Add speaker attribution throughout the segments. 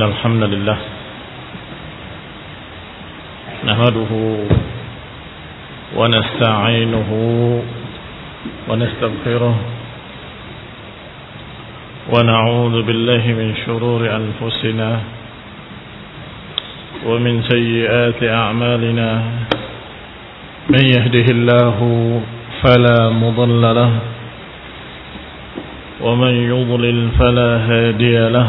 Speaker 1: إن الحمد لله نهده ونستعينه ونستغفره ونعوذ بالله من شرور أنفسنا ومن سيئات أعمالنا من يهده الله فلا مضل له ومن يضلل فلا هادي له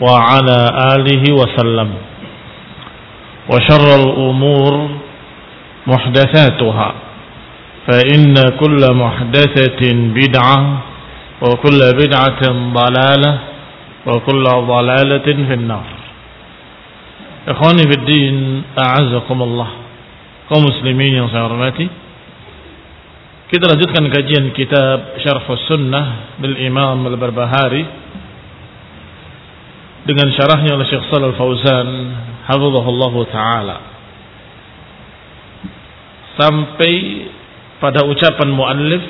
Speaker 1: وعلى آله وسلم. وشر الأمور محدثاتها. فإن كل محدثة بدعة وكل بدعة ضلالة وكل ضلالة في النار. إخواني في الدين أعزكم الله. Kaum muslimin yang saya hormati. Kita lanjutkan kajian Syarh Sunnah bil Imam Al-Barbahari. Dengan syarahnya oleh Syekh Shalal Fauzan hafizahullah taala sampai pada ucapan muallif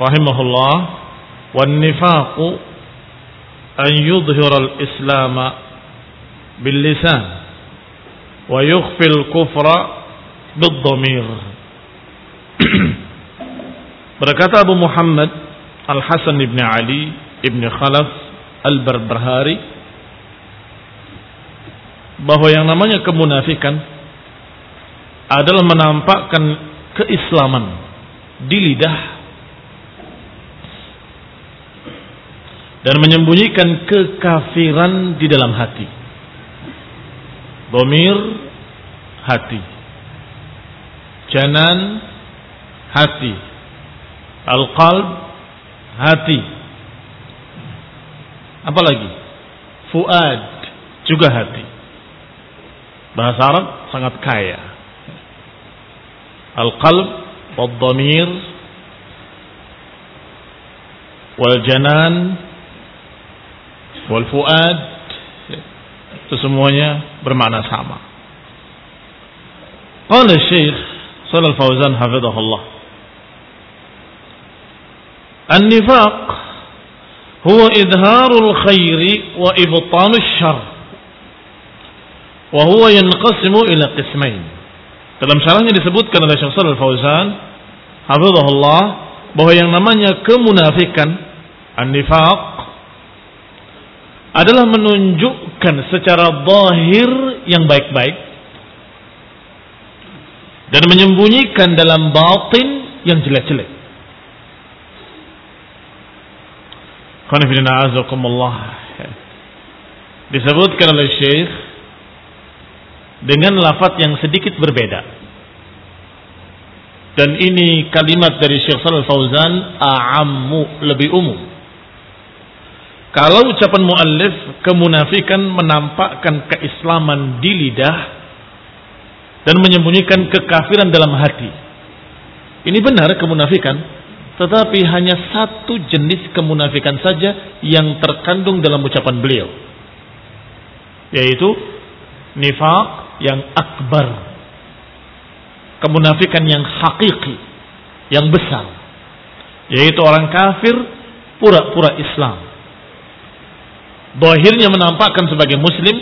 Speaker 1: rahimahullah wan nifaqu an yudhhira al-islam bil lisan wa yukhfi al-kufra bil dhamir Berkata Abu Muhammad Al-Hasan ibn Ali ibn Khalaf Al-Barbahari bahwa yang namanya kemunafikan adalah menampakkan keislaman di lidah dan menyembunyikan kekafiran di dalam hati. Domir hati. Janan hati Al-qalb hati. Apalagi? Fuad juga hati. Bahasa Arab sangat kaya. Al-qalb wal-dhamir wal-janan wal-fuad itu semuanya bermakna sama. Qala Syekh Shalal Fauzan hafizahullah النفاق هو إظهار الخير وإبطان wahwa yang qasimu ila qismain. Dalam syarahnya disebutkan oleh Syekh Shalal Fauzan, Allah bahwa yang namanya kemunafikan, an-nifaq adalah menunjukkan secara zahir yang baik-baik dan menyembunyikan dalam batin yang jelek-jelek. Qanifidina azakumullah. Disebutkan oleh Syekh dengan lafaz yang sedikit berbeda. Dan ini kalimat dari Syekh Shalal Fauzan a'ammu lebih umum. Kalau ucapan muallif kemunafikan menampakkan keislaman di lidah dan menyembunyikan kekafiran dalam hati. Ini benar kemunafikan, tetapi hanya satu jenis kemunafikan saja yang terkandung dalam ucapan beliau. Yaitu nifak yang akbar kemunafikan yang hakiki, yang besar. Yaitu orang kafir pura-pura Islam. Bahirnya menampakkan sebagai muslim,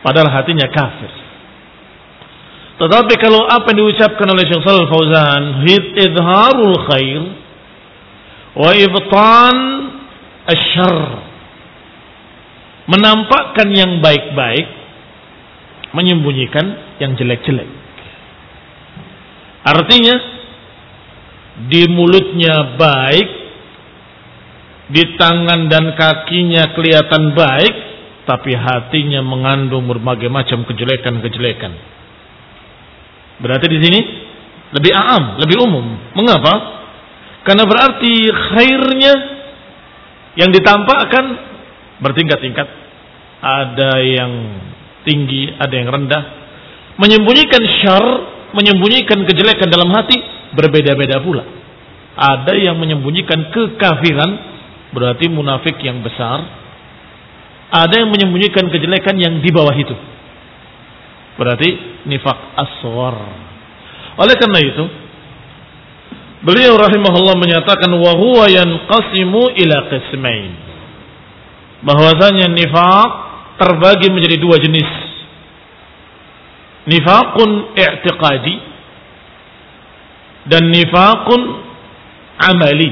Speaker 1: padahal hatinya kafir. Tetapi kalau apa yang diucapkan oleh Syekh Shalal Fauzan, idharul khair wa ibtan asyar. Menampakkan yang baik-baik, menyembunyikan yang jelek-jelek. Artinya di mulutnya baik, di tangan dan kakinya kelihatan baik, tapi hatinya mengandung berbagai macam kejelekan-kejelekan. Berarti di sini lebih aam, lebih umum. Mengapa? Karena berarti khairnya yang ditampakkan bertingkat-tingkat. Ada yang tinggi, ada yang rendah. Menyembunyikan syar menyembunyikan kejelekan dalam hati berbeda-beda pula. Ada yang menyembunyikan kekafiran, berarti munafik yang besar. Ada yang menyembunyikan kejelekan yang di bawah itu. Berarti nifak aswar. Oleh karena itu, beliau rahimahullah menyatakan wa huwa yanqasimu ila qismain. Bahwasanya nifak terbagi menjadi dua jenis nifaqun i'tiqadi dan nifaqun amali.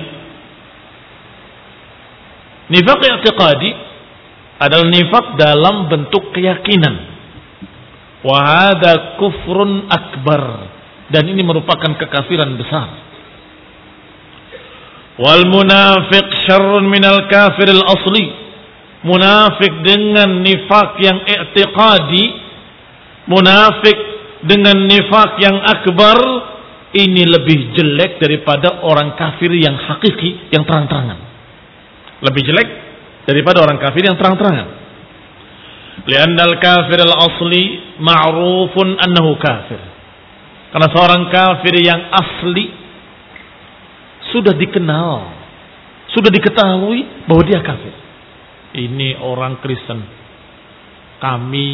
Speaker 1: Nifaq i'tiqadi adalah nifaq dalam bentuk keyakinan. Wa hadha kufrun akbar dan ini merupakan kekafiran besar. Wal munafiq syarrun minal kafir al asli. Munafik dengan nifak yang i'tiqadi munafik dengan nifak yang akbar ini lebih jelek daripada orang kafir yang hakiki yang terang-terangan. Lebih jelek daripada orang kafir yang terang-terangan. Lianna al-kafir al-asli ma'rufun annahu kafir. Karena seorang kafir yang asli sudah dikenal, sudah diketahui bahwa dia kafir. Ini orang Kristen. Kami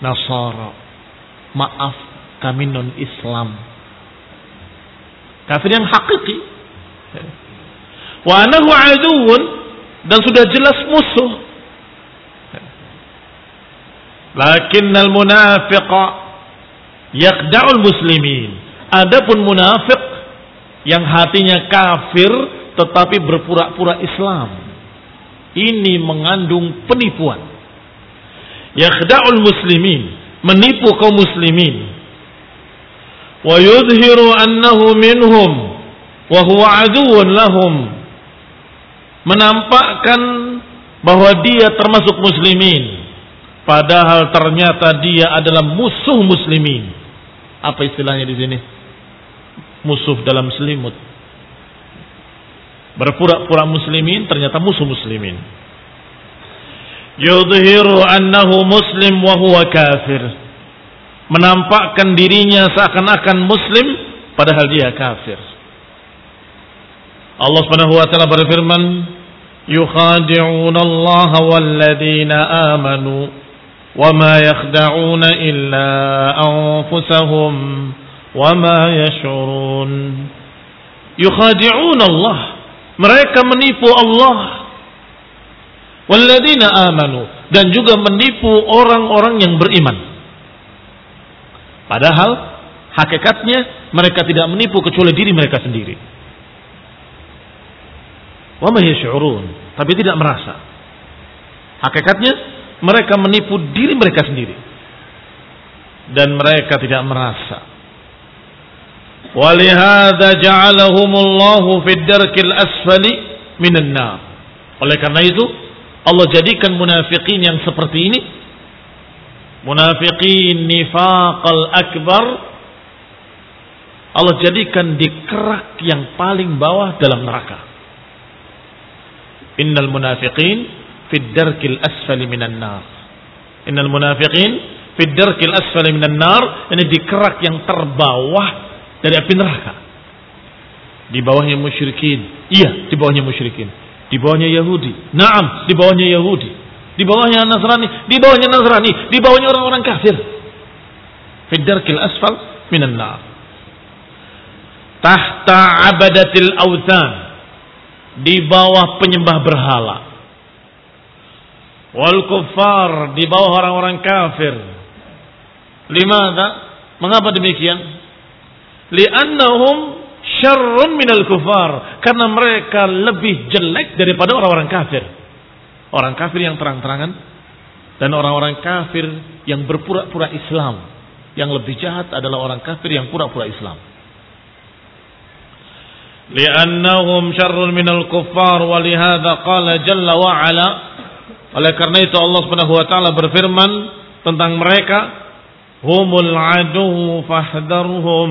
Speaker 1: Nasara maaf kami non Islam. Kafir yang hakiki. Wa dan sudah jelas musuh. Lakinnal munafiqa yaqda'ul muslimin. Adapun munafik yang hatinya kafir tetapi berpura-pura Islam. Ini mengandung penipuan. Yakhda'ul muslimin menipu kaum muslimin. Wa yudhiru annahu minhum wa huwa aduun lahum. Menampakkan bahwa dia termasuk muslimin padahal ternyata dia adalah musuh muslimin. Apa istilahnya di sini? Musuh dalam selimut berpura-pura muslimin ternyata musuh muslimin. Yudhiru annahu muslim wa huwa kafir. Menampakkan dirinya seakan-akan muslim padahal dia kafir. Allah Subhanahu wa taala berfirman yukhadi'un Allah walladzina amanu wama yakhda'una illa anfusahum wama yash'urun. Yukhadi'un Allah mereka menipu Allah Walladzina amanu dan juga menipu orang-orang yang beriman. Padahal hakikatnya mereka tidak menipu kecuali diri mereka sendiri. Wa tapi tidak merasa. Hakikatnya mereka menipu diri mereka sendiri. Dan mereka tidak merasa. Walihada ja'alahumullahu fid darkil asfali minan nar. Oleh karena itu Allah jadikan munafikin yang seperti ini munafikin nifaqal akbar Allah jadikan di kerak yang paling bawah dalam neraka. Innal munafiqin fid darkil asfali minan nar. Innal munafiqin fid darkil asfali minan nar, ini di kerak yang terbawah dari api neraka. Di bawahnya musyrikin. Iya, di bawahnya musyrikin. Di bawahnya Yahudi. Naam, di bawahnya Yahudi. Di bawahnya Nasrani, di bawahnya Nasrani, di bawahnya orang-orang kafir. Fid darkil asfal minan nar tahta abadatil authan di bawah penyembah berhala wal kuffar di bawah orang-orang kafir limada mengapa demikian li'annahum syarrun minal kufar. Karena mereka lebih jelek daripada orang-orang kafir. Orang kafir yang terang-terangan dan orang-orang kafir yang berpura-pura Islam. Yang lebih jahat adalah orang kafir yang pura-pura Islam. Li'annahum syarrun minal kuffar wa qala jalla wa ala. Oleh karena itu Allah Subhanahu wa taala berfirman tentang mereka humul adu fahdharhum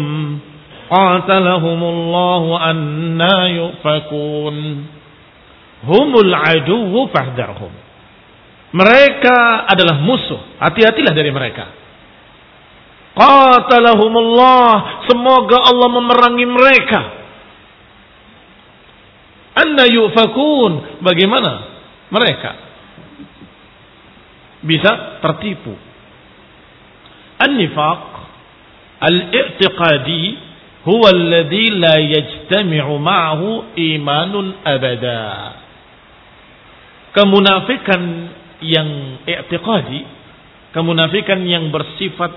Speaker 1: qatalahumullahu anna yufakun humul adu fahdharhum. Mereka adalah musuh. Hati-hatilah dari mereka. Qatalahumullah semoga Allah memerangi mereka. Anna yufakun. Bagaimana mereka? Bisa tertipu? An-nifaq al-i'tiqadi huwa alladhi la yajtami'u ma'ahu imanun abada. Kemunafikan yang i'tiqadi, kemunafikan yang bersifat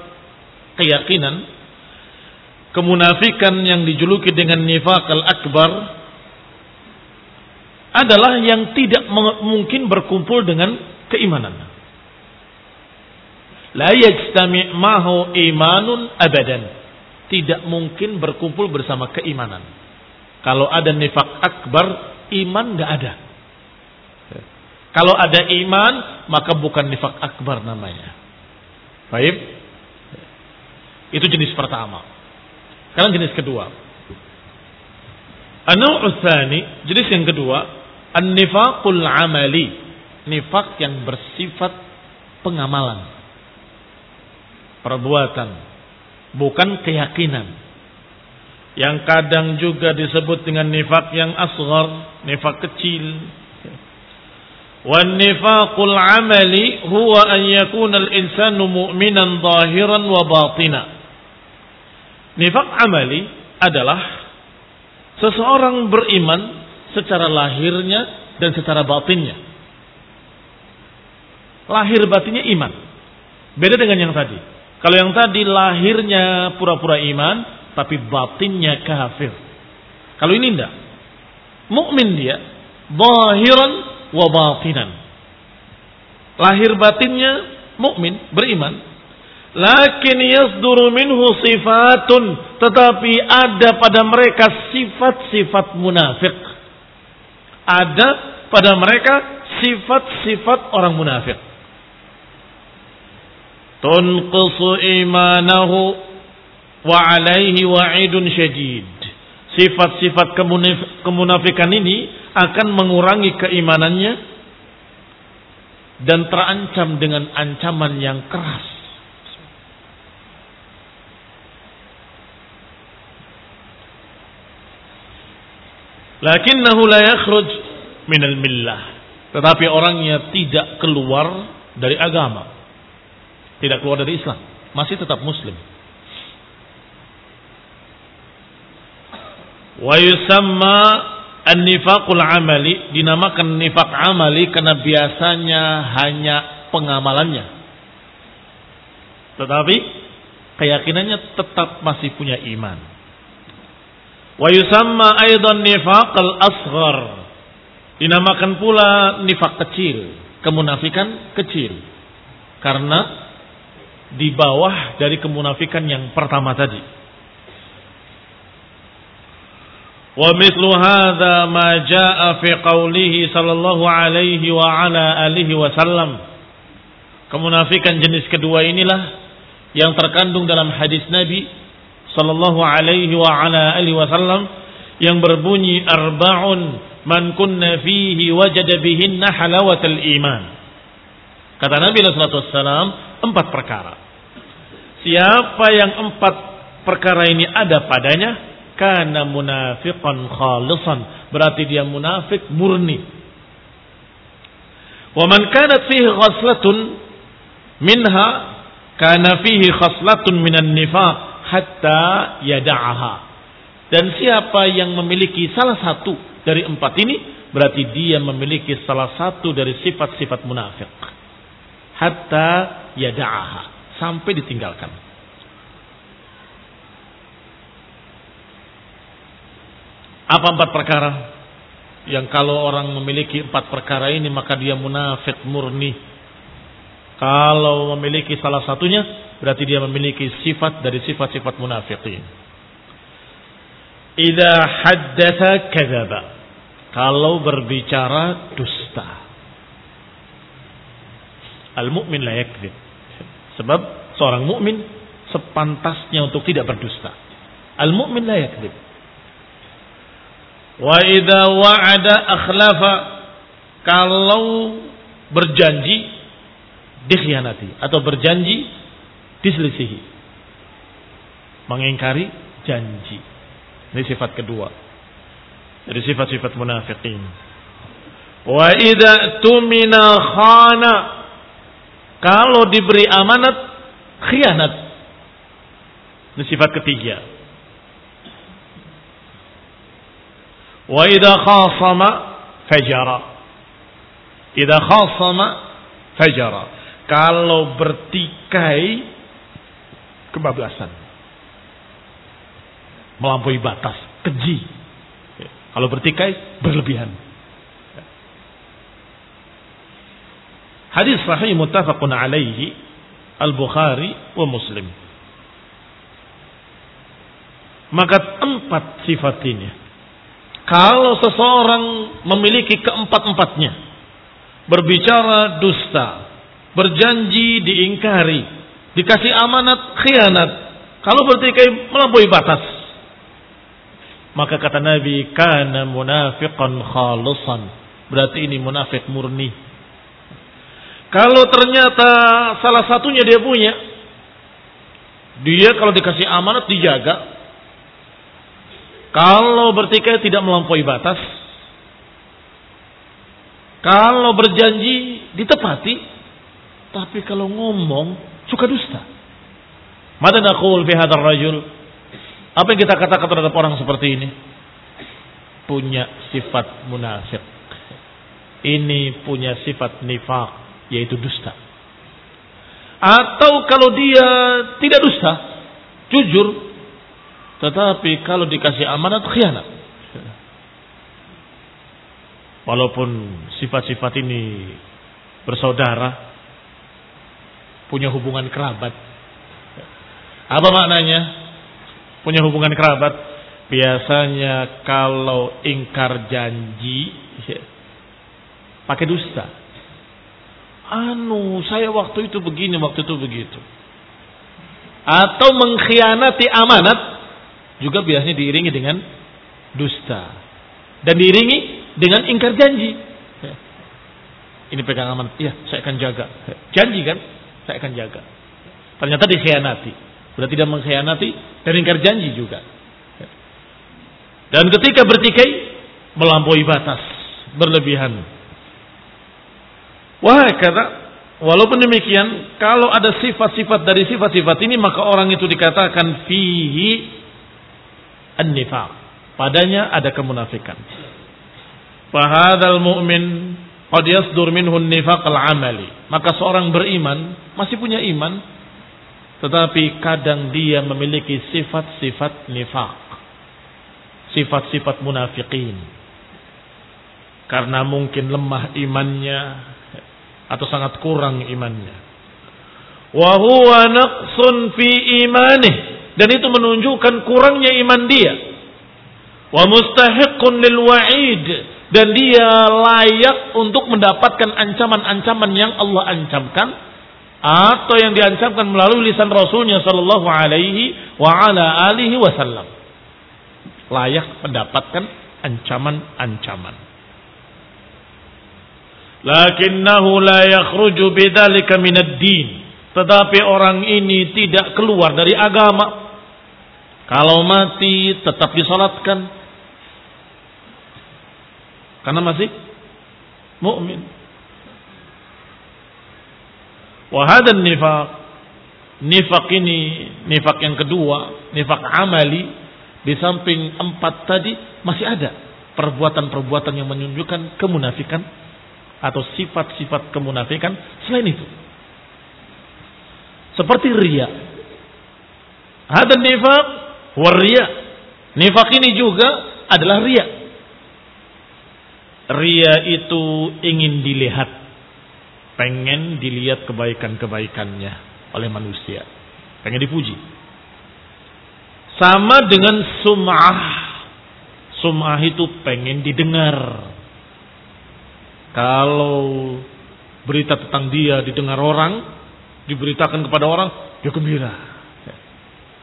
Speaker 1: keyakinan, kemunafikan yang dijuluki dengan nifaq al-akbar adalah yang tidak mungkin berkumpul dengan keimanan. La yajtami' mahu imanun abadan. Tidak mungkin berkumpul bersama keimanan. Kalau ada nifak akbar, iman nggak ada. Kalau ada iman, maka bukan nifak akbar namanya. Baik. Itu jenis pertama. Sekarang jenis kedua. Anu usani, jenis yang kedua, An-nifaqul amali. Nifak yang bersifat pengamalan. Perbuatan. Bukan keyakinan. Yang kadang juga disebut dengan nifak yang asghar. Nifak kecil. nifaqul amali huwa an yakuna al-insanu mu'minan zahiran wa. Nifak amali adalah seseorang beriman secara lahirnya dan secara batinnya. Lahir batinnya iman. Beda dengan yang tadi. Kalau yang tadi lahirnya pura-pura iman, tapi batinnya kafir. Kalau ini enggak. Mukmin dia, zahiran wa batinan. Lahir batinnya mukmin, beriman. Lakin yasduru minhu sifatun, tetapi ada pada mereka sifat-sifat munafik ada pada mereka sifat-sifat orang munafik. Imanahu wa alaihi wa'idun syadid. Sifat-sifat kemunafikan ini akan mengurangi keimanannya dan terancam dengan ancaman yang keras. Lakinnahu la yakhruj minal millah. Tetapi orangnya tidak keluar dari agama. Tidak keluar dari Islam. Masih tetap muslim. Wa yusamma an-nifaqul amali dinamakan nifaq amali karena biasanya hanya pengamalannya. Tetapi keyakinannya tetap masih punya iman. Wa yusamma aidan nifaqal asghar. Dinamakan pula nifak kecil, kemunafikan kecil. Karena di bawah dari kemunafikan yang pertama tadi. Wa mithlu hadza ma jaa fi qawlihi sallallahu alaihi wa ala alihi wasallam. Kemunafikan jenis kedua inilah yang terkandung dalam hadis Nabi sallallahu alaihi wa ala alihi wasallam yang berbunyi arba'un man kunna fihi wajada bihinna halawatal iman. Kata Nabi sallallahu alaihi wasallam empat perkara. Siapa yang empat perkara ini ada padanya, kana munafiqan khalisan. Berarti dia munafik murni. Wa man kanat fihi ghaslatun minha kana fihi khaslatun minan nifaq hatta yada'aha. Dan siapa yang memiliki salah satu dari empat ini berarti dia memiliki salah satu dari sifat-sifat munafik. Hatta yada'aha sampai ditinggalkan. Apa empat perkara? Yang kalau orang memiliki empat perkara ini maka dia munafik murni. Kalau memiliki salah satunya berarti dia memiliki sifat dari sifat-sifat munafikin. Idza haddatsa kadzaba. Kalau berbicara dusta. Al-mu'min la. Sebab seorang mukmin sepantasnya untuk tidak berdusta. Al-mu'min la yakdzib. Wa idza wa'ada akhlafa kalau berjanji dikhianati atau berjanji diselisihi. Mengingkari janji. Ini sifat kedua. Dari sifat-sifat munafikin. Wa idza tumina khana kalau diberi amanat, khianat. Ini sifat ketiga. Wa idha khasama fajara. Idha khasama fajara. Kalau bertikai kebablasan. Melampaui batas, keji. Kalau bertikai berlebihan. Hadis sahih muttafaqun alaihi Al-Bukhari wa Muslim. Maka empat sifat ini. Kalau seseorang memiliki keempat-empatnya. Berbicara dusta. Berjanji diingkari. Dikasih amanat khianat. Kalau bertikai melampaui batas. Maka kata Nabi, kana munafiqan khalisan. Berarti ini munafik murni kalau ternyata salah satunya dia punya, dia kalau dikasih amanat dijaga. Kalau bertikai tidak melampaui batas. Kalau berjanji ditepati. Tapi kalau ngomong suka dusta. Mada naqul fi rajul? Apa yang kita katakan terhadap orang seperti ini? Punya sifat munafik. Ini punya sifat nifak yaitu dusta. Atau kalau dia tidak dusta, jujur, tetapi kalau dikasih amanat khianat. Walaupun sifat-sifat ini bersaudara, punya hubungan kerabat. Apa maknanya? Punya hubungan kerabat. Biasanya kalau ingkar janji, pakai dusta anu saya waktu itu begini, waktu itu begitu. Atau mengkhianati amanat juga biasanya diiringi dengan dusta. Dan diiringi dengan ingkar janji. Ini pegang amanat, iya saya akan jaga. Janji kan, saya akan jaga. Ternyata dikhianati. Sudah tidak mengkhianati dan ingkar janji juga. Dan ketika bertikai melampaui batas, berlebihan. Wah kata, walaupun demikian, kalau ada sifat-sifat dari sifat-sifat ini maka orang itu dikatakan fihi an-nifaq. Padanya ada kemunafikan. Fahadal mu'min qad yasdur minhu nifaq al-amali. Maka seorang beriman masih punya iman tetapi kadang dia memiliki sifat-sifat nifaq. Sifat-sifat munafikin. Karena mungkin lemah imannya, atau sangat kurang imannya. Wa huwa naqsun fi dan itu menunjukkan kurangnya iman dia. Wa mustahiqun lil wa'id dan dia layak untuk mendapatkan ancaman-ancaman yang Allah ancamkan atau yang diancamkan melalui lisan Rasulnya Shallallahu Alaihi wa ala alihi Wasallam layak mendapatkan ancaman-ancaman. Lakinnahu la yakhruju bidzalika minad din. Tetapi orang ini tidak keluar dari agama. Kalau mati tetap disolatkan. Karena masih mukmin. Wahadan nifak. Nifak ini, nifak yang kedua, nifak amali, di samping empat tadi masih ada perbuatan-perbuatan yang menunjukkan kemunafikan atau sifat-sifat kemunafikan selain itu. Seperti ria. Ada nifak, waria. Nifak ini juga adalah ria. Ria itu ingin dilihat pengen dilihat kebaikan-kebaikannya oleh manusia. Pengen dipuji. Sama dengan sum'ah. Sum'ah itu pengen didengar. Kalau berita tentang dia didengar orang, diberitakan kepada orang, dia gembira.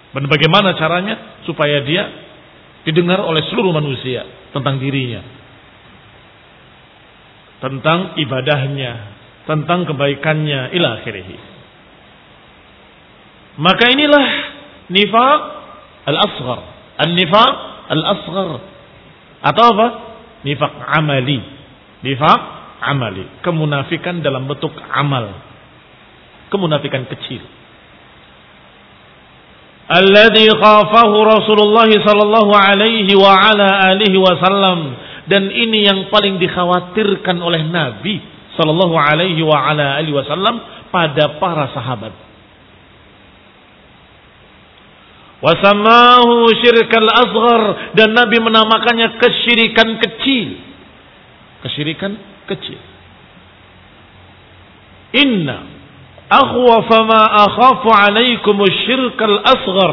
Speaker 1: Dan bagaimana caranya supaya dia didengar oleh seluruh manusia tentang dirinya. Tentang ibadahnya, tentang kebaikannya ila akhirih. Maka inilah nifaq al-asghar. An-nifaq al-asghar. Atau apa? Nifaq amali. Nifaq amali. Kemunafikan dalam bentuk amal. Kemunafikan kecil. Alladhi khafahu Rasulullah sallallahu alaihi wa ala alihi wasallam dan ini yang paling dikhawatirkan oleh Nabi Sallallahu Alaihi wa ala alihi Wasallam pada para sahabat. Wasamahu syirkal asghar dan Nabi menamakannya kesyirikan kecil. Kesyirikan kecil. Inna akhwafa ma akhafu alaikum syirkal asghar.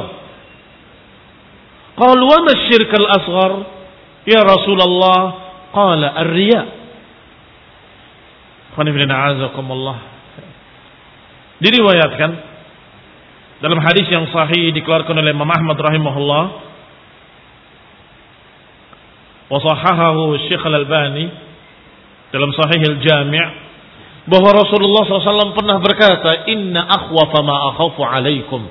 Speaker 1: Qalu wa ma syirkal asghar? Ya Rasulullah, qala ar-riya. Diriwayatkan dalam hadis yang sahih dikeluarkan oleh Imam Ahmad rahimahullah wa sahahahu Syekh Al-Albani dalam Sahih Al-Jami' bahwa Rasulullah SAW pernah berkata inna akhwafa ma akhafu alaikum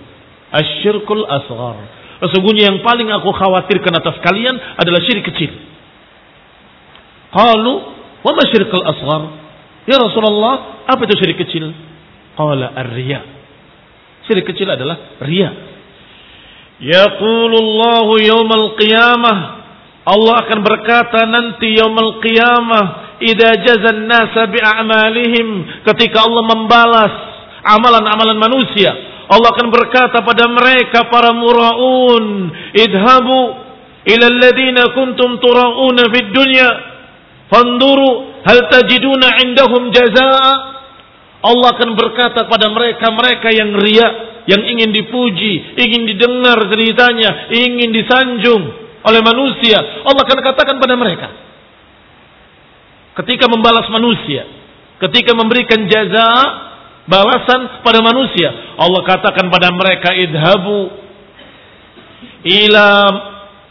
Speaker 1: asyirkul asghar sesungguhnya yang paling aku khawatirkan atas kalian adalah syirik kecil qalu wa ma syirkul asghar Ya Rasulullah, apa itu syirik kecil? Qala ar-riya. Syirik kecil adalah riya. Yaqulullahu yawmal qiyamah. Allah akan berkata nanti yawmal qiyamah. Ida jazan nasa bi'amalihim. Ketika Allah membalas amalan-amalan manusia. Allah akan berkata pada mereka para mura'un. Idhabu ila alladhina kuntum tura'una fid dunya. Fanduru Hal tajiduna indahum jazaa? Allah akan berkata pada mereka-mereka yang ria, yang ingin dipuji, ingin didengar ceritanya, ingin disanjung oleh manusia. Allah akan katakan pada mereka. Ketika membalas manusia, ketika memberikan jaza, balasan pada manusia, Allah katakan pada mereka idhabu ila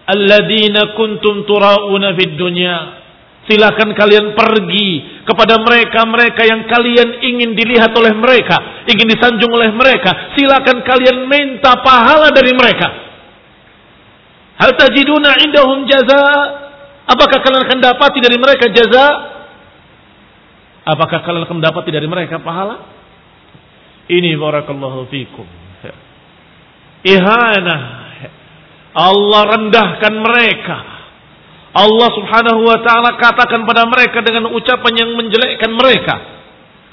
Speaker 1: alladina kuntum turauna fid dunya Silahkan kalian pergi kepada mereka-mereka yang kalian ingin dilihat oleh mereka, ingin disanjung oleh mereka. Silahkan kalian minta pahala dari mereka. Hal tajiduna indahum jaza? Apakah kalian akan dapati dari mereka jaza? Apakah kalian akan dapati dari mereka pahala? Ini barakallahu fikum. Ihana. Allah rendahkan mereka Allah subhanahu wa ta'ala katakan pada mereka dengan ucapan yang menjelekkan mereka.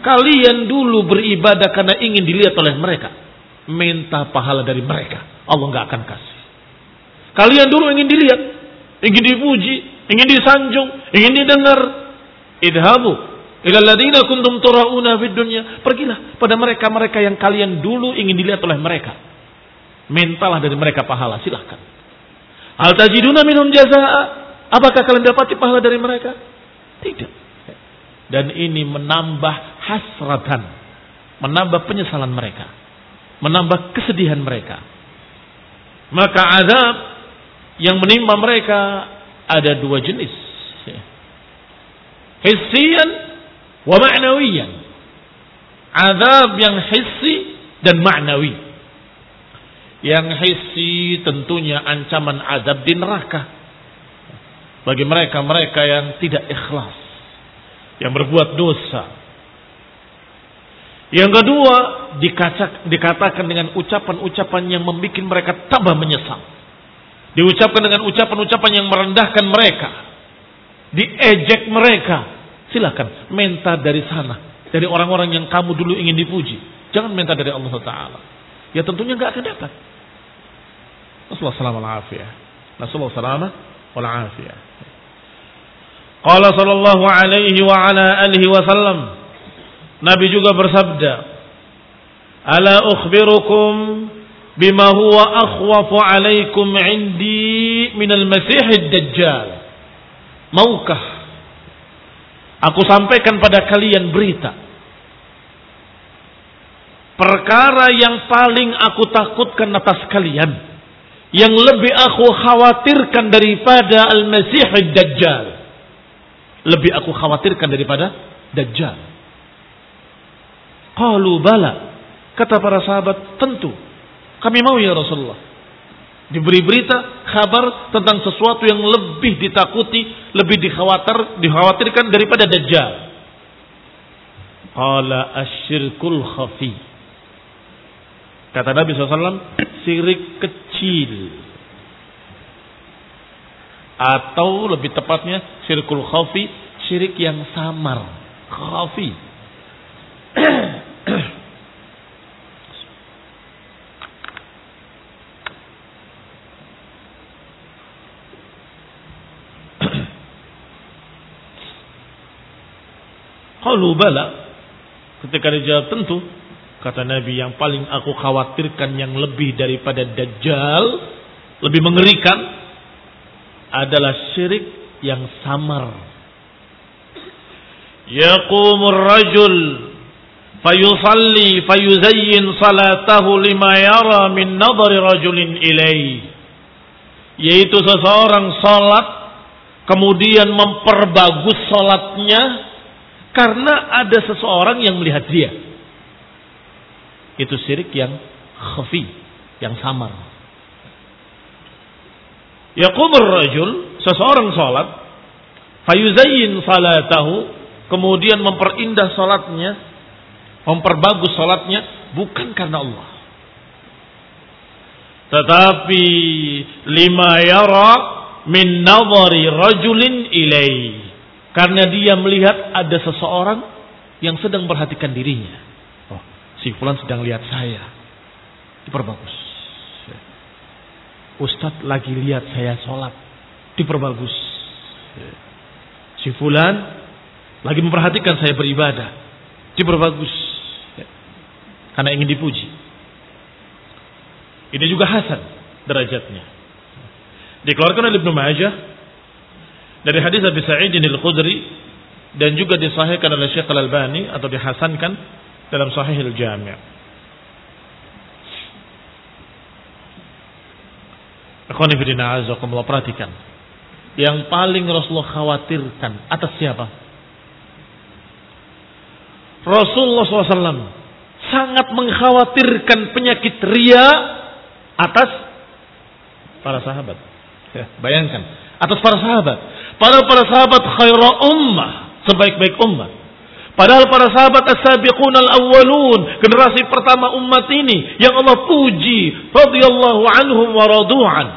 Speaker 1: Kalian dulu beribadah karena ingin dilihat oleh mereka. Minta pahala dari mereka. Allah nggak akan kasih. Kalian dulu ingin dilihat. Ingin dipuji. Ingin disanjung. Ingin didengar. Idhabu. Ilaladina kuntum tura'una fid dunya. Pergilah pada mereka-mereka yang kalian dulu ingin dilihat oleh mereka. Mintalah dari mereka pahala. Silahkan. Al tajiduna minum jaza'a. Apakah kalian dapati pahala dari mereka? Tidak. Dan ini menambah hasratan. menambah penyesalan mereka, menambah kesedihan mereka. Maka azab yang menimpa mereka ada dua jenis. Hissian wa ma'nawiyan. Azab yang hissi dan ma'nawi. Yang hissi tentunya ancaman azab di neraka. Bagi mereka-mereka yang tidak ikhlas. Yang berbuat dosa. Yang kedua, dikatakan dengan ucapan-ucapan yang membuat mereka tambah menyesal. Diucapkan dengan ucapan-ucapan yang merendahkan mereka. Diejek mereka. Silakan, minta dari sana dari orang-orang yang kamu dulu ingin dipuji. Jangan minta dari Allah Taala. Ya tentunya nggak akan dapat. Rasulullah sallallahu alaihi Rasulullah sallallahu alaihi Qala sallallahu alaihi wa ala alihi wasallam. Nabi juga bersabda, "Ala ukhbirukum bima huwa akhwafu alaikum indi minal masihid dajjal." Maukah Aku sampaikan pada kalian berita. Perkara yang paling aku takutkan atas kalian. Yang lebih aku khawatirkan daripada Al-Masih Dajjal. Lebih aku khawatirkan daripada Dajjal. Qalu bala. Kata para sahabat, tentu. Kami mau ya Rasulullah. Diberi berita, kabar tentang sesuatu yang lebih ditakuti, lebih dikhawatir, dikhawatirkan daripada Dajjal. Qala asyirkul khafi. Kata Nabi SAW, sirik kecil. Atau lebih tepatnya, sirkul khafi, syirik yang samar. Khafi. Qalu bala. Ketika dijawab tentu, kata Nabi yang paling aku khawatirkan yang lebih daripada dajjal, lebih mengerikan adalah syirik yang samar. Yaqumur rajul fayusalli fayuzayyin salatahu lima yara min nadari rajulin ilai. Yaitu seseorang salat kemudian memperbagus salatnya karena ada seseorang yang melihat dia. Itu syirik yang khafi, yang samar. Yaqumur rajul, seseorang salat, fayuzayyin salatahu, kemudian memperindah salatnya, memperbagus salatnya bukan karena Allah. Tetapi lima yara min nazari rajulin ilaih karena dia melihat ada seseorang yang sedang perhatikan dirinya. Oh, si fulan sedang lihat saya. Diperbagus. Ustadz lagi lihat saya sholat. Diperbagus. Si fulan lagi memperhatikan saya beribadah. Diperbagus. Karena ingin dipuji. Ini juga Hasan derajatnya. Dikeluarkan oleh Ibnu Majah dari hadis Abi Sa'id al-Khudri dan juga disahihkan oleh Syekh Al-Albani atau dihasankan dalam Sahih Al-Jami'. Akhwani perhatikan. Yang paling Rasulullah khawatirkan atas siapa? Rasulullah SAW sangat mengkhawatirkan penyakit ria atas para sahabat. Ya, bayangkan, atas para sahabat. Padahal para sahabat khaira ummah, sebaik-baik ummah. Padahal para sahabat as-sabiqun al-awwalun, generasi pertama umat ini yang Allah puji, radhiyallahu anhum wa radu'an.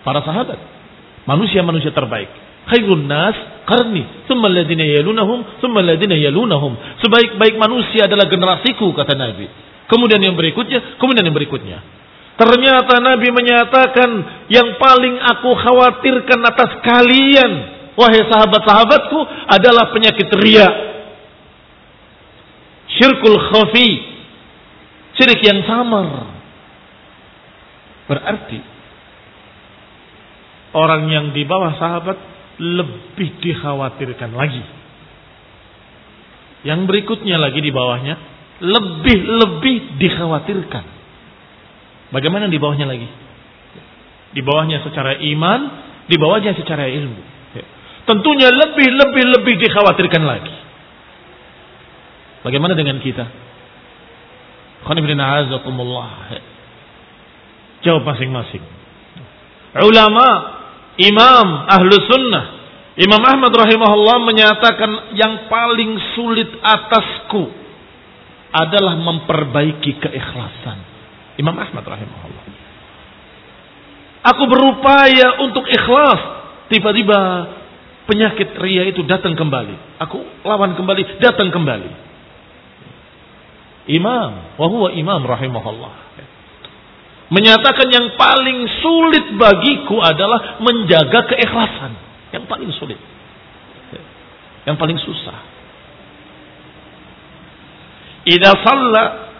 Speaker 1: Para sahabat, manusia-manusia terbaik. Khairun nas qarni, thumma alladhina yalunahum, thumma alladhina yalunahum. Sebaik-baik manusia adalah generasiku kata Nabi. Kemudian yang berikutnya, kemudian yang berikutnya. Ternyata Nabi menyatakan yang paling aku khawatirkan atas kalian, wahai sahabat-sahabatku, adalah penyakit ria. Syirkul khafi. Syirik yang samar. Berarti orang yang di bawah sahabat lebih dikhawatirkan lagi. Yang berikutnya lagi di bawahnya lebih-lebih dikhawatirkan. Bagaimana di bawahnya lagi? Di bawahnya secara iman, di bawahnya secara ilmu. Tentunya lebih-lebih-lebih dikhawatirkan lagi. Bagaimana dengan kita? Jawab masing-masing. Ulama, imam, ahlu sunnah. Imam Ahmad rahimahullah menyatakan yang paling sulit atasku adalah memperbaiki keikhlasan. Imam Ahmad rahimahullah. Aku berupaya untuk ikhlas. Tiba-tiba penyakit ria itu datang kembali. Aku lawan kembali, datang kembali. Imam, wahwa imam rahimahullah. Menyatakan yang paling sulit bagiku adalah menjaga keikhlasan. Yang paling sulit. Yang paling susah. Idza shalla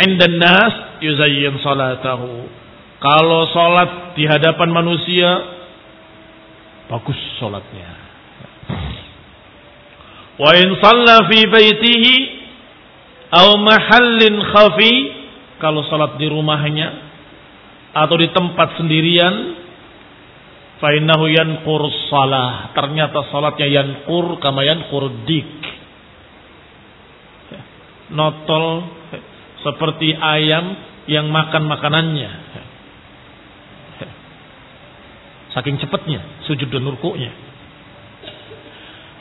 Speaker 1: 'inda nas yuzayyin salatahu. Kalau salat di hadapan manusia bagus salatnya. Wa in shalla fi baitihi aw mahallin khafi kalau salat di rumahnya atau di tempat sendirian Fainahu yanqur salah. Ternyata salatnya yanqur kama yanqur dik. Notol seperti ayam yang makan makanannya. Saking cepatnya sujud dan rukuknya.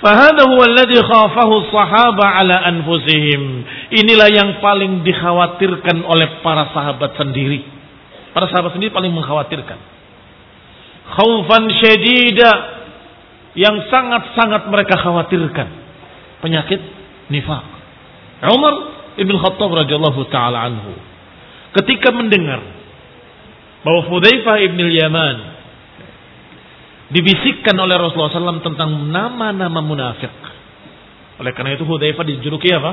Speaker 1: Fahada huwa alladhi khafahu sahaba ala anfusihim. Inilah yang paling dikhawatirkan oleh para sahabat sendiri. Para sahabat sendiri paling mengkhawatirkan khaufan syadida yang sangat-sangat mereka khawatirkan penyakit nifak. Umar Ibn Khattab radhiyallahu taala anhu ketika mendengar bahwa Hudzaifah Ibn Yaman dibisikkan oleh Rasulullah SAW tentang nama-nama munafik. Oleh karena itu Hudzaifah dijuluki apa?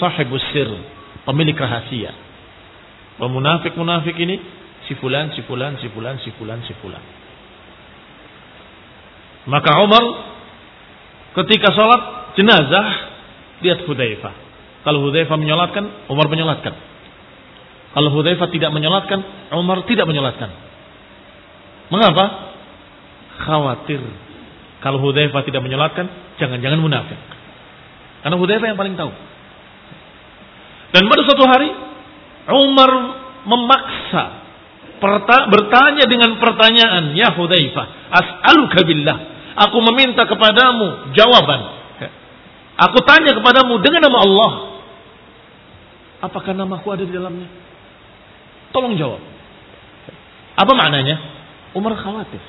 Speaker 1: Sahibus sir, pemilik rahasia. Pemunafik-munafik ini si fulan, si fulan, si fulan, si fulan, si fulan. Maka Umar ketika sholat jenazah lihat Hudzaifah. Kalau Hudzaifah menyolatkan, Umar menyolatkan. Kalau Hudzaifah tidak menyolatkan, Umar tidak menyolatkan. Mengapa? Khawatir. Kalau Hudzaifah tidak menyolatkan, jangan-jangan munafik. Karena Hudzaifah yang paling tahu. Dan pada suatu hari, Umar memaksa bertanya dengan pertanyaan, ya Hudzaifah, as'aluka billah. Aku meminta kepadamu jawaban. Aku tanya kepadamu dengan nama Allah. Apakah namaku ada di dalamnya? Tolong jawab. Apa maknanya? Umar khawatir.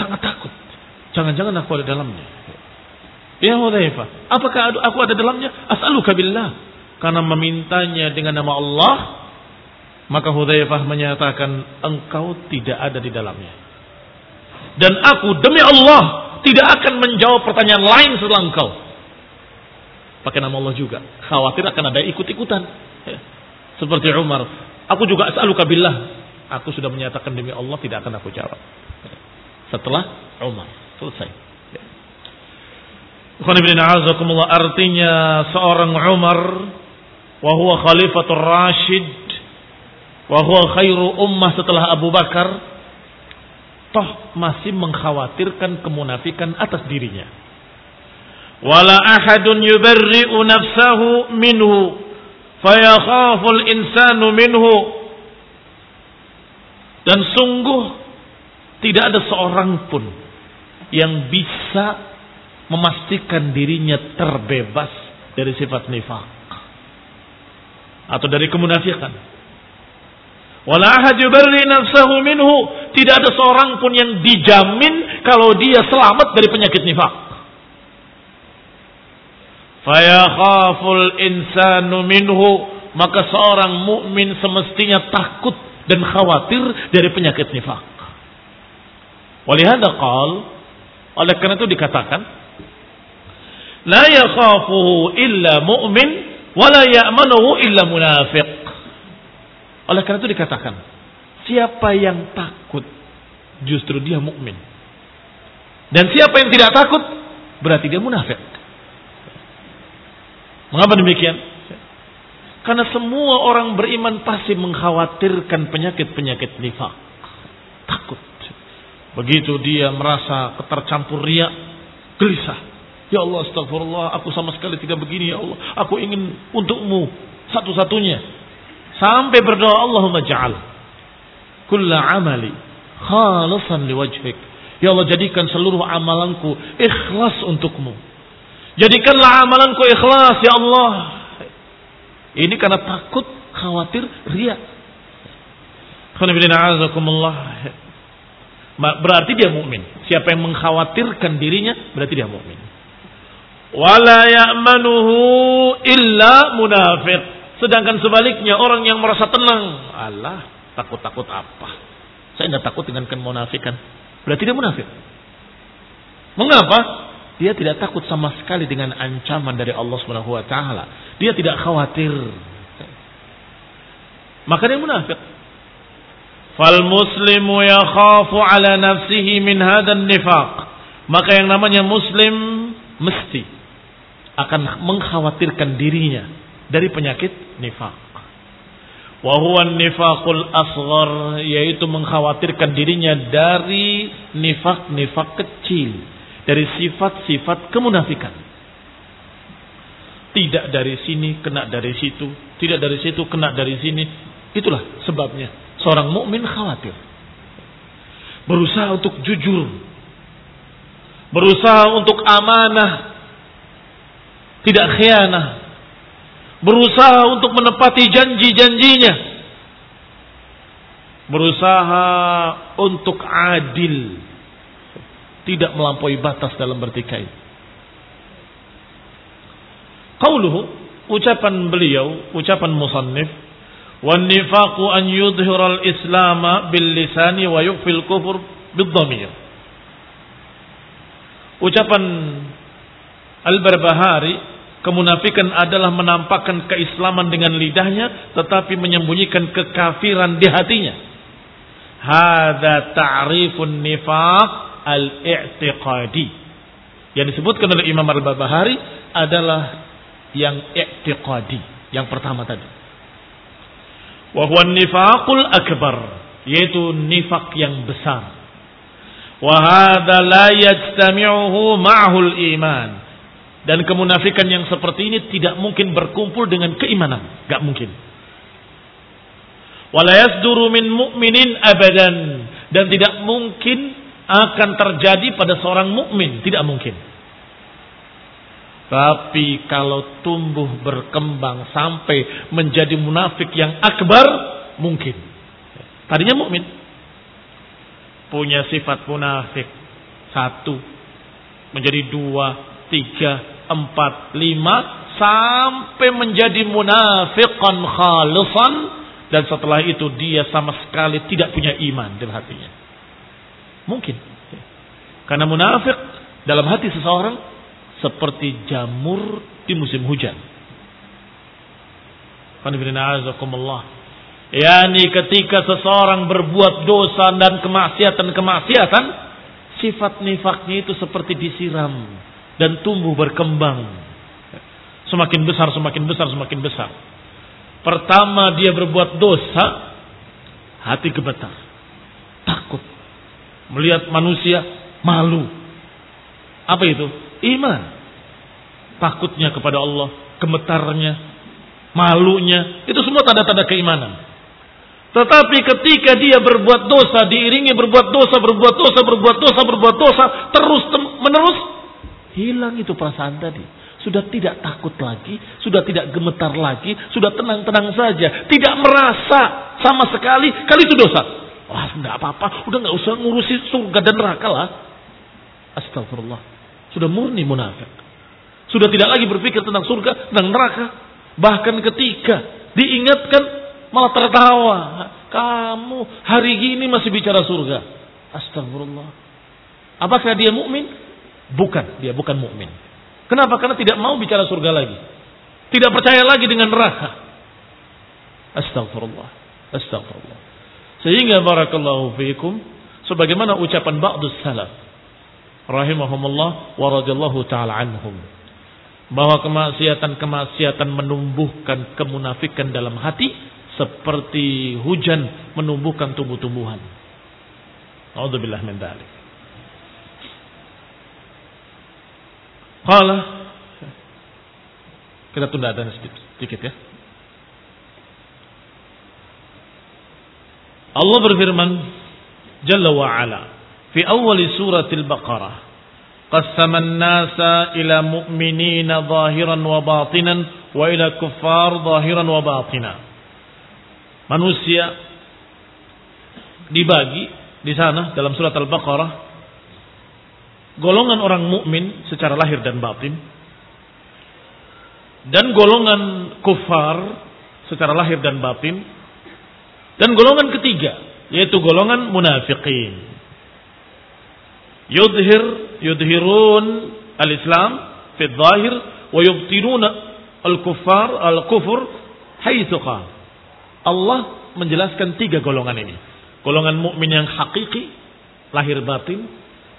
Speaker 1: Sangat takut. Jangan-jangan aku ada dalamnya. Ya Hudzaifah, apakah aku ada dalamnya? As'aluka billah. Karena memintanya dengan nama Allah, maka Hudzaifah menyatakan engkau tidak ada di dalamnya. Dan aku demi Allah tidak akan menjawab pertanyaan lain setelah engkau. Pakai nama Allah juga. Khawatir akan ada ikut-ikutan. Ya. Seperti Umar. Aku juga as'aluka billah. Aku sudah menyatakan demi Allah tidak akan aku jawab. Setelah Umar. Selesai. Ya. Artinya seorang Umar. Wahuwa khalifatul Rashid wa khairu ummah setelah Abu Bakar toh masih mengkhawatirkan kemunafikan atas dirinya wala ahadun yubarri'u nafsahu minhu fayakhaful insanu minhu dan sungguh tidak ada seorang pun yang bisa memastikan dirinya terbebas dari sifat nifak atau dari kemunafikan Wala ahad yubarri nafsahu minhu. Tidak ada seorang pun yang dijamin kalau dia selamat dari penyakit nifak. Fayakhaful insanu minhu. Maka seorang mukmin semestinya takut dan khawatir dari penyakit nifak. Walihada. Oleh karena itu dikatakan. La yakhafuhu illa mu'min. Wala ya'manuhu illa munafiq. Oleh karena itu dikatakan, siapa yang takut justru dia mukmin. Dan siapa yang tidak takut berarti dia munafik. Mengapa demikian? Karena semua orang beriman pasti mengkhawatirkan penyakit-penyakit nifak. Takut. Begitu dia merasa ketercampur riak, gelisah. Ya Allah astagfirullah, aku sama sekali tidak begini ya Allah. Aku ingin untukmu satu-satunya. Sampai berdoa Allahumma ja'al kulla amali khalisan liwajhik. Ya Allah jadikan seluruh amalanku ikhlas untukmu. Jadikanlah amalanku ikhlas ya Allah ini karena takut, khawatir, ria. Berarti dia mukmin. Siapa yang mengkhawatirkan dirinya berarti dia mukmin. Wala ya'manuhu illa munafiq. Sedangkan sebaliknya orang yang merasa tenang, Allah takut-takut apa? Saya tidak takut dengan kemunafikan. Berarti dia munafik. Mengapa? Dia tidak takut sama sekali dengan ancaman dari Allah Subhanahu wa taala. Dia tidak khawatir. Maka dia munafik. Fal muslimu yakhafu ala nafsihi min hadan nifaq. Maka yang namanya muslim mesti akan mengkhawatirkan dirinya dari penyakit nifak. Wa huwa nifaqul asghar yaitu mengkhawatirkan dirinya dari nifak-nifak kecil dari sifat-sifat kemunafikan. Tidak dari sini kena dari situ, tidak dari situ kena dari sini. Itulah sebabnya seorang mukmin khawatir. Berusaha untuk jujur. Berusaha untuk amanah. Tidak khianah. Berusaha untuk menepati janji-janjinya. Berusaha untuk adil tidak melampaui batas dalam bertikai. Qauluhu ucapan beliau, ucapan musannif, wan nifaqu an yudhira al-islam bil lisani wa bid dhamir. Ucapan Al-Barbahari kemunafikan adalah menampakkan keislaman dengan lidahnya tetapi menyembunyikan kekafiran di hatinya. Hada ta'rifun nifaq al-i'tiqadi. Yang disebutkan oleh Imam Al-Babahari adalah yang i'tiqadi, yang pertama tadi. Wa huwa nifaqul akbar, yaitu nifak yang besar. Wa hadza la yajtami'uhu ma'hul iman. Dan kemunafikan yang seperti ini tidak mungkin berkumpul dengan keimanan, gak mungkin. Wala yasduru min mu'minin abadan dan tidak mungkin akan terjadi pada seorang mukmin, tidak mungkin. Tapi kalau tumbuh berkembang sampai menjadi munafik yang akbar, mungkin. Tadinya mukmin, punya sifat munafik satu, menjadi dua, tiga, empat, lima, sampai menjadi munafiqan khalisan dan setelah itu dia sama sekali tidak punya iman di hatinya. Mungkin. Karena munafik dalam hati seseorang seperti jamur di musim hujan. Yani ketika seseorang berbuat dosa dan kemaksiatan-kemaksiatan, sifat nifaknya itu seperti disiram dan tumbuh berkembang. Semakin besar, semakin besar, semakin besar. Pertama dia berbuat dosa, hati gemetar, takut, Melihat manusia malu. Apa itu? Iman. Takutnya kepada Allah, gemetarnya, malunya, itu semua tanda-tanda keimanan. Tetapi ketika dia berbuat dosa, diiringi berbuat dosa, berbuat dosa, berbuat dosa, berbuat dosa, terus menerus, hilang itu perasaan tadi. Sudah tidak takut lagi, sudah tidak gemetar lagi, sudah tenang-tenang saja, tidak merasa sama sekali, kali itu dosa. Wah, enggak apa-apa, udah nggak usah ngurusi surga dan neraka lah. Astagfirullah. Sudah murni munafik. Sudah tidak lagi berpikir tentang surga dan neraka. Bahkan ketika diingatkan malah tertawa. Kamu hari gini masih bicara surga. Astagfirullah. Apakah dia mukmin? Bukan, dia bukan mukmin. Kenapa? Karena tidak mau bicara surga lagi. Tidak percaya lagi dengan neraka. Astagfirullah. Astagfirullah. Sehingga barakallahu fiikum sebagaimana ucapan ba'dus salaf rahimahumullah wa radhiyallahu taala anhum. bahwa kemaksiatan-kemaksiatan menumbuhkan kemunafikan dalam hati seperti hujan menumbuhkan tumbuh-tumbuhan. Alhamdulillah min dzalik. Qala kita tunda dan sedikit ya. Allah berfirman Jalla wa ala fi awal an-nasa ila mu'minina zahiran wa batinan wa ila kuffar zahiran wa batinan manusia dibagi di sana dalam surat Al-Baqarah golongan orang mukmin secara lahir dan batin dan golongan kufar secara lahir dan batin dan golongan yaitu golongan munafiqin yudhir yudhirun al-islam fi dhahir wa yubtinuna al-kuffar al-kufur haitsu Allah menjelaskan tiga golongan ini. Golongan mukmin yang hakiki, lahir batin,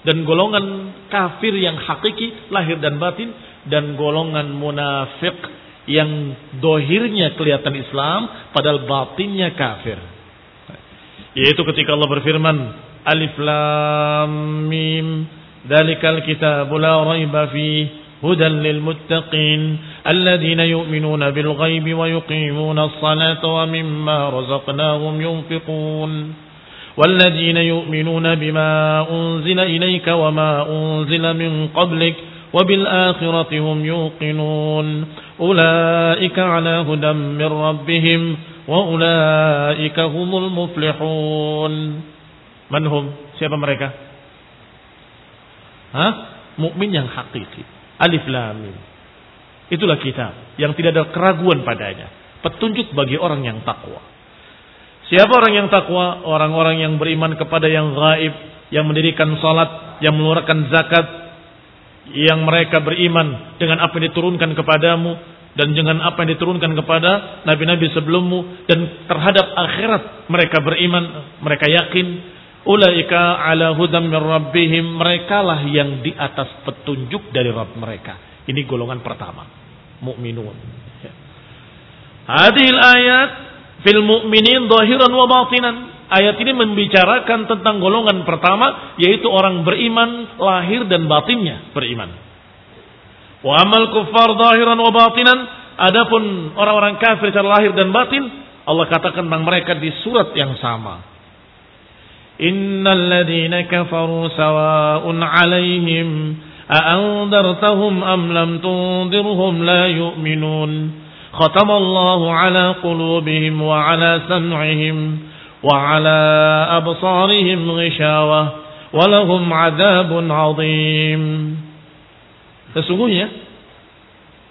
Speaker 1: dan golongan kafir yang hakiki, lahir dan batin, dan golongan munafik yang dohirnya kelihatan Islam, padahal batinnya kafir. Yaitu ketika Allah berfirman, Alif Lam Mim, Dalikal kitabu la raiba fih, هدى للمتقين الذين يؤمنون بالغيب ويقيمون الصلاة ومما رزقناهم ينفقون والذين يؤمنون بما أنزل إليك وما أنزل من قبلك وبالآخرة هم يوقنون أولئك على هدى من ربهم وأولئك هم المفلحون من هم siapa mereka Hah? mukmin yang hakiki Alif Lam Mim. Itulah kitab yang tidak ada keraguan padanya. Petunjuk bagi orang yang takwa. Siapa orang yang takwa? Orang-orang yang beriman kepada yang gaib, yang mendirikan salat, yang mengeluarkan zakat, yang mereka beriman dengan apa yang diturunkan kepadamu dan dengan apa yang diturunkan kepada nabi-nabi sebelummu dan terhadap akhirat mereka beriman, mereka yakin Ulaika ala hudam min rabbihim. Mereka lah yang di atas petunjuk dari Rabb mereka. Ini golongan pertama. Mu'minun. Ya. Hadil ayat fil mu'minin zahiran wa batinan. Ayat ini membicarakan tentang golongan pertama yaitu orang beriman lahir dan batinnya beriman. Wa amal kuffar zahiran wa batinan. Adapun orang-orang kafir secara lahir dan batin Allah katakan tentang mereka di surat yang sama. إن الذين كفروا سواء عليهم أأنذرتهم أم لم تنذرهم لا يؤمنون ختم الله على قلوبهم وعلى سمعهم وعلى أبصارهم غشاوة ولهم عذاب عظيم Sesungguhnya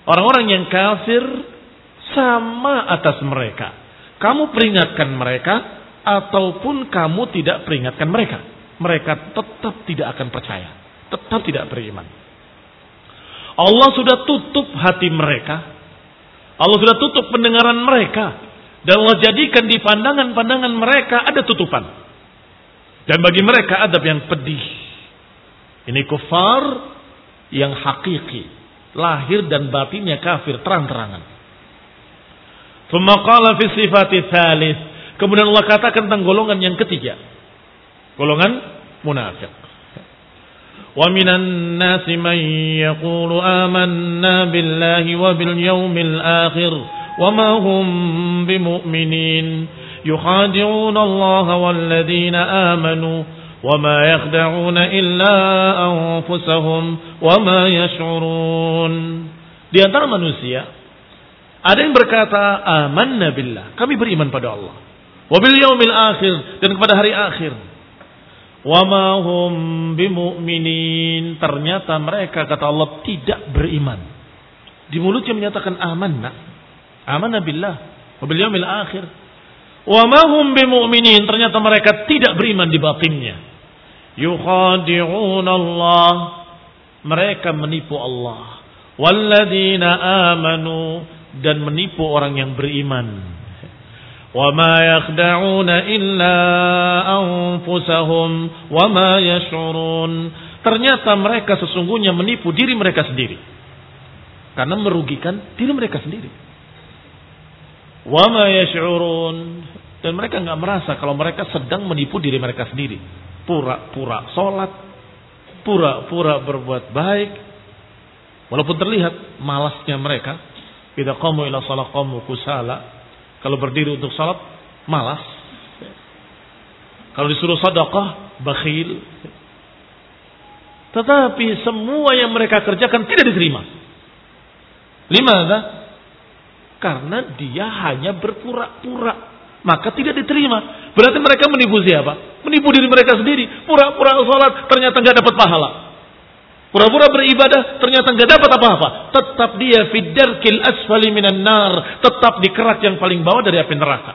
Speaker 1: orang-orang yang kafir sama atas mereka. Kamu peringatkan mereka, ataupun kamu tidak peringatkan mereka, mereka tetap tidak akan percaya, tetap tidak beriman. Allah sudah tutup hati mereka, Allah sudah tutup pendengaran mereka, dan Allah jadikan di pandangan-pandangan mereka ada tutupan. Dan bagi mereka adab yang pedih. Ini kufar yang hakiki, lahir dan batinnya kafir terang-terangan. Kemudian Allah katakan tentang golongan yang ketiga. Golongan munafik. Wa minan nasi man yaqulu amanna billahi wa bil yawmil akhir wa ma hum bimu'minin yukhadi'un Allah wal amanu yakhda'una illa anfusahum wa ma yash'urun. Di antara manusia ada yang berkata amanna billah, kami beriman pada Allah wabil yaumil akhir dan kepada hari akhir. Wa ma hum bimumin. Ternyata mereka kata Allah tidak beriman. Di mulutnya menyatakan amanna. Amanna billah wabil yaumil akhir. Wa mahum bimu'minin. Ternyata mereka tidak beriman di batinnya. Yukhadi'un Allah. Mereka menipu Allah. Walladzina amanu. Dan menipu orang yang beriman. Wa ma yakhda'una illa anfusahum. Wa ma yash'urun. Ternyata mereka sesungguhnya menipu diri mereka sendiri. Karena merugikan diri mereka sendiri. Wa ma yash'urun dan mereka nggak merasa kalau mereka sedang menipu diri mereka sendiri. Pura-pura sholat, pura-pura berbuat baik, walaupun terlihat malasnya mereka. Kita kamu ila salat kamu kusala. Kalau berdiri untuk salat, malas. Kalau disuruh sedekah, bakhil. Tetapi semua yang mereka kerjakan tidak diterima. Lima, karena dia hanya berpura-pura maka tidak diterima. Berarti mereka menipu siapa? Menipu diri mereka sendiri. Pura-pura sholat ternyata nggak dapat pahala. Pura-pura beribadah ternyata nggak dapat apa-apa. Tetap dia fidarkil asfali minan nar. Tetap di kerak yang paling bawah dari api neraka.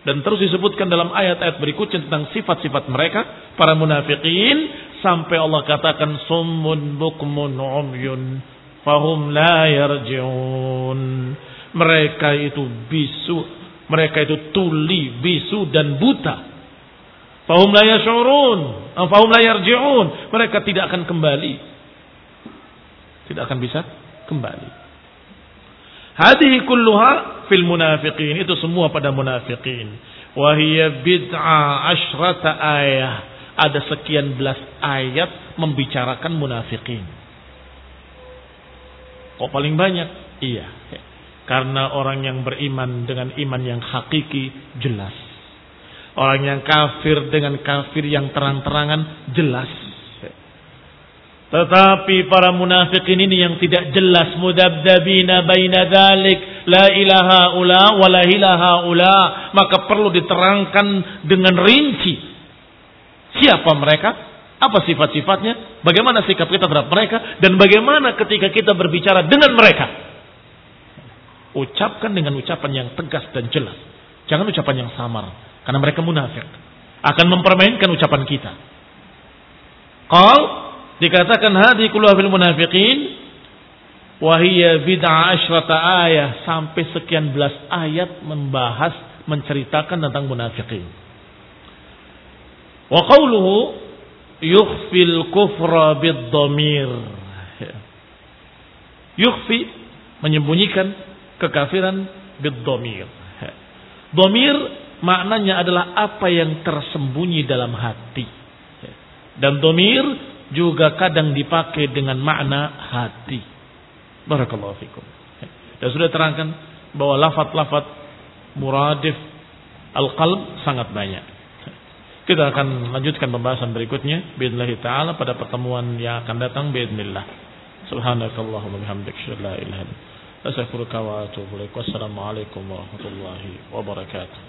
Speaker 1: Dan terus disebutkan dalam ayat-ayat berikutnya tentang sifat-sifat mereka. Para munafikin. Sampai Allah katakan. Summun bukmun umyun. Fahum la yarji'un. Mereka itu bisu mereka itu tuli, bisu dan buta. Fahum la yashurun, fahum la yarji'un. Mereka tidak akan kembali. Tidak akan bisa kembali. Hadhihi kulluha fil munafiqin. Itu semua pada munafiqin. Wahiyya bid'a ashrata ayah. Ada sekian belas ayat membicarakan munafiqin. Kok paling banyak? Iya. Karena orang yang beriman dengan iman yang hakiki jelas. Orang yang kafir dengan kafir yang terang-terangan jelas. Tetapi para munafikin ini yang tidak jelas mudabdabina baina dzalik la ilaha ula wa la ilaha ula maka perlu diterangkan dengan rinci. Siapa mereka? Apa sifat-sifatnya? Bagaimana sikap kita terhadap mereka? Dan bagaimana ketika kita berbicara dengan mereka Ucapkan dengan ucapan yang tegas dan jelas. Jangan ucapan yang samar. Karena mereka munafik. Akan mempermainkan ucapan kita. Qal dikatakan hadi kulluha fil munafiqin wahiyya bid'a asyrata ayah sampai sekian belas ayat membahas menceritakan tentang munafiqin. Wa qawluhu yukhfil kufra bid-dhamir. Yukhfi menyembunyikan kekafiran bid-dhamir. Dhamir maknanya adalah apa yang tersembunyi dalam hati. Dan dhamir juga kadang dipakai dengan makna hati. Barakallahu fikum. Dan sudah terangkan bahwa lafat-lafat muradif al-qalb sangat banyak. Kita akan lanjutkan pembahasan berikutnya biidznillah taala pada pertemuan yang akan datang biidznillah. Subhanakallahumma bihamdika la ilaha illa أشكرك وأتوب إليك. والسلام عليكم ورحمة الله وبركاته.